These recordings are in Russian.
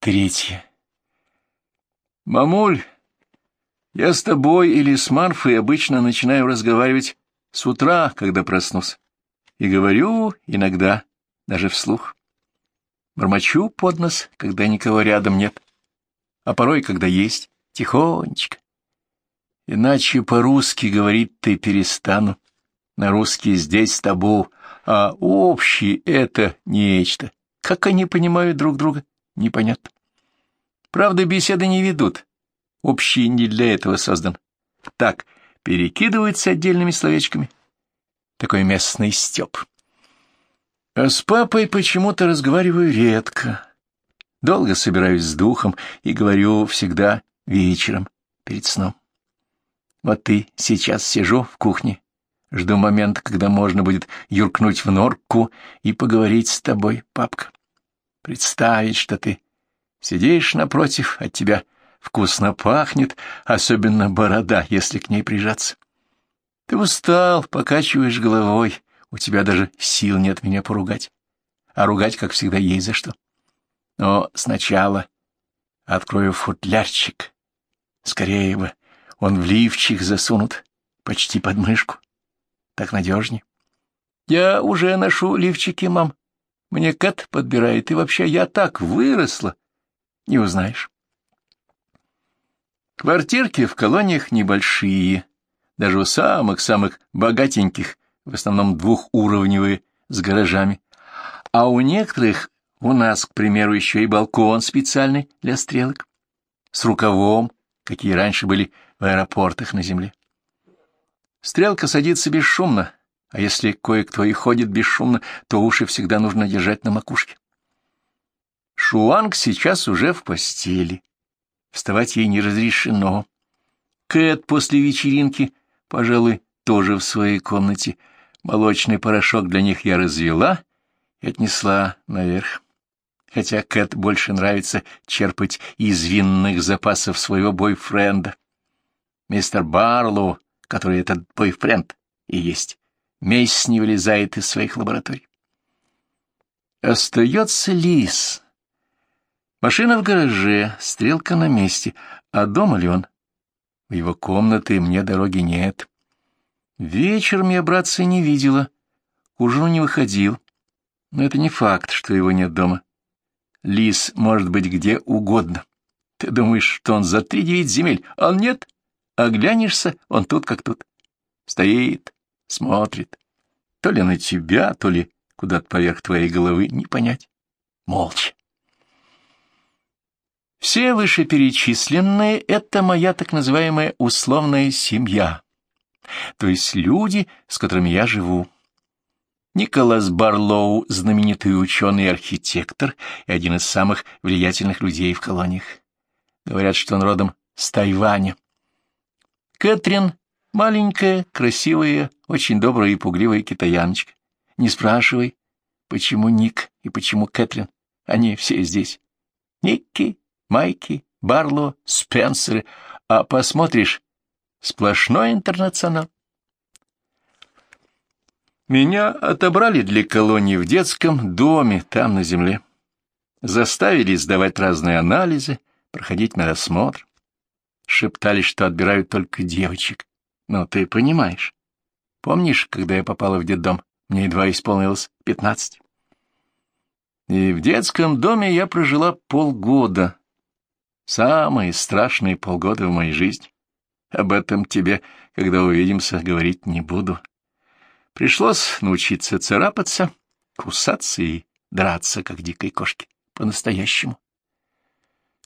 Третье. Мамуль, я с тобой или с Марфой обычно начинаю разговаривать с утра, когда проснусь. И говорю иногда, даже вслух. Бормочу под нос, когда никого рядом нет, а порой, когда есть, тихонечко. Иначе по-русски говорить ты перестану. На русский здесь с тобой, а общий — это нечто. Как они понимают друг друга, непонятно. Правда, беседы не ведут. Общий не для этого создан. Так, перекидываются отдельными словечками. Такой местный стёб. А с папой почему-то разговариваю редко. Долго собираюсь с духом и говорю всегда вечером, перед сном. Вот ты сейчас сижу в кухне, жду момента, когда можно будет юркнуть в норку и поговорить с тобой, папка. Представить, что ты сидишь напротив, от тебя вкусно пахнет, особенно борода, если к ней прижаться. Ты устал, покачиваешь головой, у тебя даже сил нет меня поругать. А ругать, как всегда, есть за что. Но сначала открою футлярчик. Скорее бы, он в лифчик засунут, почти под мышку. Так надежнее. Я уже ношу лифчики, мам. Мне Кэт подбирает, и вообще я так выросла. Не узнаешь. Квартирки в колониях небольшие, даже у самых-самых богатеньких в основном двухуровневые, с гаражами, а у некоторых, у нас, к примеру, еще и балкон специальный для стрелок, с рукавом, какие раньше были в аэропортах на земле. Стрелка садится бесшумно, а если кое-кто и ходит бесшумно, то уши всегда нужно держать на макушке. Шуанг сейчас уже в постели. Вставать ей не разрешено. Кэт после вечеринки, пожалуй, тоже в своей комнате, Молочный порошок для них я развела и отнесла наверх. Хотя Кэт больше нравится черпать из винных запасов своего бойфренда. Мистер Барлоу, который этот бойфренд и есть, месяц не вылезает из своих лабораторий. Остается лис. Машина в гараже, стрелка на месте. А дома ли он? В его комнаты мне дороги нет. Вечером я братца не видела, к ужину не выходил. Но это не факт, что его нет дома. Лис может быть где угодно. Ты думаешь, что он за три девять земель, а он нет? Оглянешься, он тут как тут. Стоит, смотрит. То ли на тебя, то ли куда-то поверх твоей головы, не понять. Молча. Все вышеперечисленные — это моя так называемая условная семья то есть люди, с которыми я живу. Николас Барлоу, знаменитый ученый и архитектор, и один из самых влиятельных людей в колониях. Говорят, что он родом с Тайваня. Кэтрин — маленькая, красивая, очень добрая и пугливая китаяночка. Не спрашивай, почему Ник и почему Кэтрин. Они все здесь. Никки, Майки, Барло, Спенсеры. А посмотришь, Сплошной интернационал. Меня отобрали для колонии в детском доме, там, на земле. Заставили сдавать разные анализы, проходить медосмотр. Шептали, что отбирают только девочек. Но ты понимаешь. Помнишь, когда я попала в детдом? Мне едва исполнилось пятнадцать. И в детском доме я прожила полгода. Самые страшные полгода в моей жизни. Об этом тебе, когда увидимся, говорить не буду. Пришлось научиться царапаться, кусаться и драться, как дикой кошки, по-настоящему.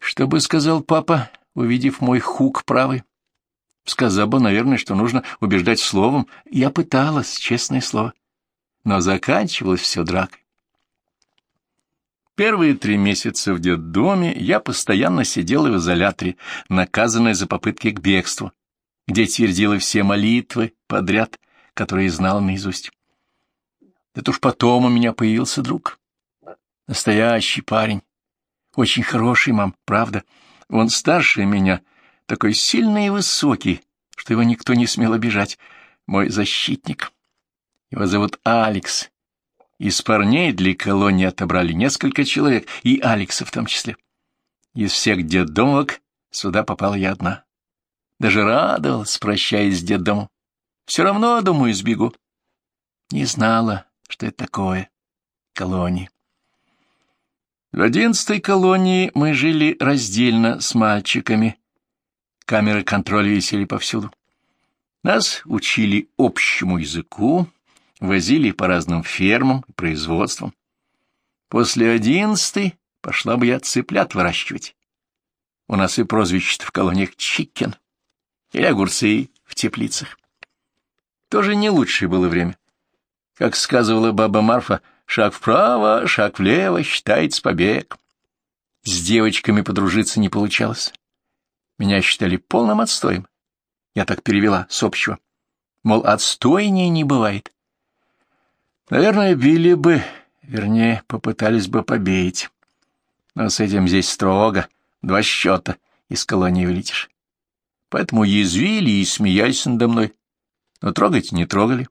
Что бы сказал папа, увидев мой хук правый? Сказал бы, наверное, что нужно убеждать словом. Я пыталась, честное слово. Но заканчивалось все дракой. Первые три месяца в детдоме я постоянно сидела в изоляторе, наказанная за попытки к бегству, где твердила все молитвы подряд, которые знала наизусть. Это уж потом у меня появился друг. Настоящий парень. Очень хороший, мам, правда. Он старше меня, такой сильный и высокий, что его никто не смел обижать. Мой защитник. Его зовут Алекс. Из парней для колонии отобрали несколько человек, и Алекса в том числе. Из всех детдомовок сюда попала я одна. Даже радовалась, прощаясь с детдомом. Все равно, думаю, сбегу. Не знала, что это такое колонии. В одиннадцатой колонии мы жили раздельно с мальчиками. Камеры контроля висели повсюду. Нас учили общему языку, возили по разным фермам и производствам. После одиннадцатой пошла бы я цыплят выращивать. У нас и прозвище в колониях Чикен или огурцы в теплицах. Тоже не лучшее было время. Как сказывала баба Марфа, шаг вправо, шаг влево, считается побег. С девочками подружиться не получалось. Меня считали полным отстоем. Я так перевела с общего. Мол, отстойнее не бывает. Наверное, били бы, вернее, попытались бы побеить. Но с этим здесь строго, два счета из колонии вылетишь. Поэтому язвили и смеялись надо мной, но трогать не трогали.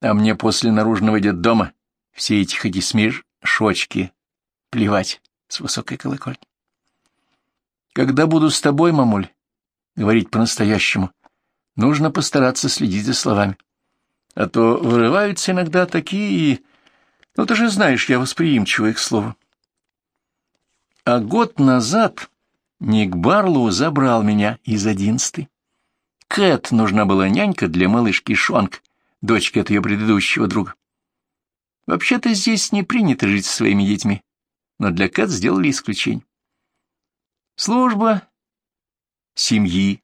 А мне после наружного детдома все эти хоть и смешочки плевать с высокой колокольни. Когда буду с тобой, мамуль, говорить по-настоящему, нужно постараться следить за словами. А то вырываются иногда такие... Ну, ты же знаешь, я восприимчивый к слову. А год назад Ник Барлоу забрал меня из одиннадцатой. Кэт нужна была нянька для малышки Шонг, дочки от ее предыдущего друга. Вообще-то здесь не принято жить со своими детьми, но для Кэт сделали исключение. Служба семьи.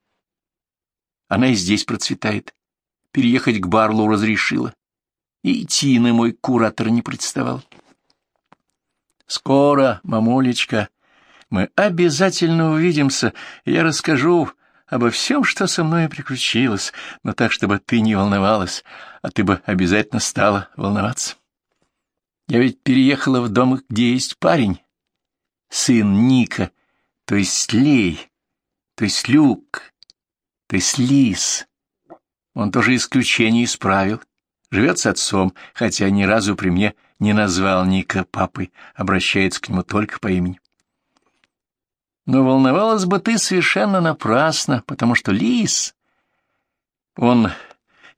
Она и здесь процветает. Переехать к Барлоу разрешила. И Тины мой куратор не представал. Скоро, мамулечка, мы обязательно увидимся, я расскажу обо всем, что со мной приключилось, но так, чтобы ты не волновалась, а ты бы обязательно стала волноваться. Я ведь переехала в дом, где есть парень, сын Ника, то есть Лей, то есть Люк, то есть Лис. Он тоже исключение исправил, живет с отцом, хотя ни разу при мне не назвал Ника папой, обращается к нему только по имени. Но волновалась бы ты совершенно напрасно, потому что Лис, он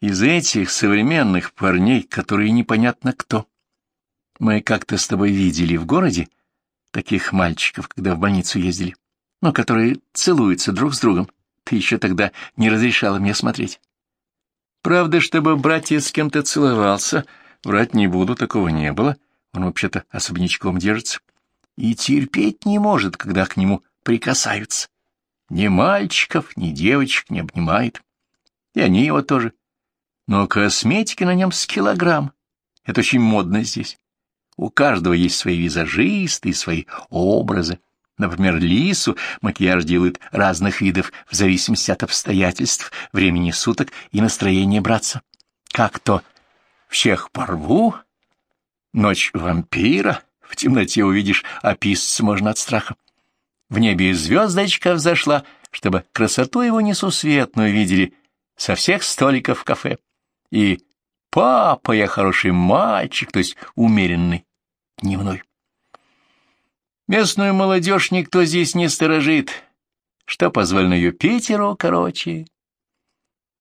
из этих современных парней, которые непонятно кто. Мы как-то с тобой видели в городе таких мальчиков, когда в больницу ездили, ну, которые целуются друг с другом. Ты еще тогда не разрешала мне смотреть. Правда, чтобы братья с кем-то целовался, врать не буду, такого не было. Он вообще-то особнячком держится. И терпеть не может, когда к нему прикасаются. Ни мальчиков, ни девочек не обнимает. И они его тоже. Но косметики на нем с килограмм. Это очень модно здесь. У каждого есть свои визажисты и свои образы. Например, лису макияж делают разных видов в зависимости от обстоятельств, времени суток и настроения братца. Как то всех порву, ночь вампира, в темноте увидишь, описаться можно от страха. В небе звездочка взошла, чтобы красоту его несусветную видели со всех столиков кафе. И Папа, я хороший мальчик, то есть умеренный, дневной. Местную молодежь никто здесь не сторожит. Что позволено Юпитеру, короче,